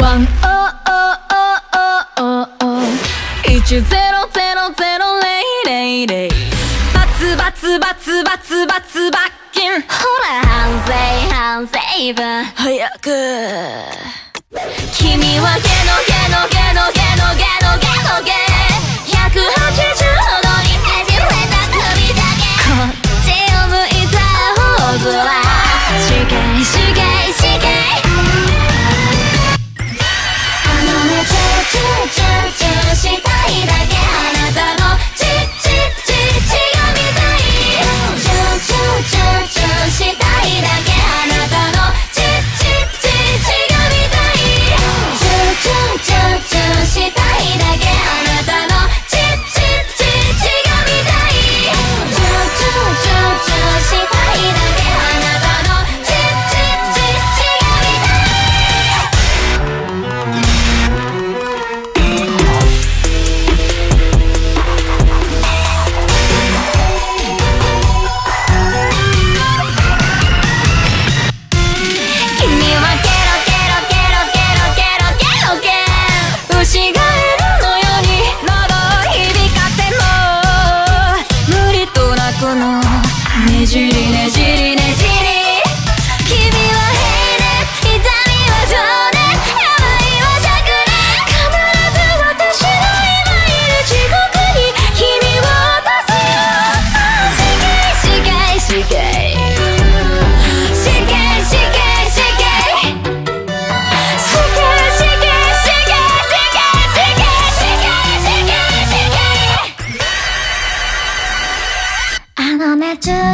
ワンオオオーオオオー。一ゼロゼロゼロレイレイレイ。バツバツバツバツバツ罰金ほら反省反省分早く。君はゲ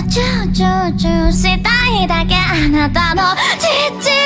チューチューチューしたいだけあなたのちっちゃ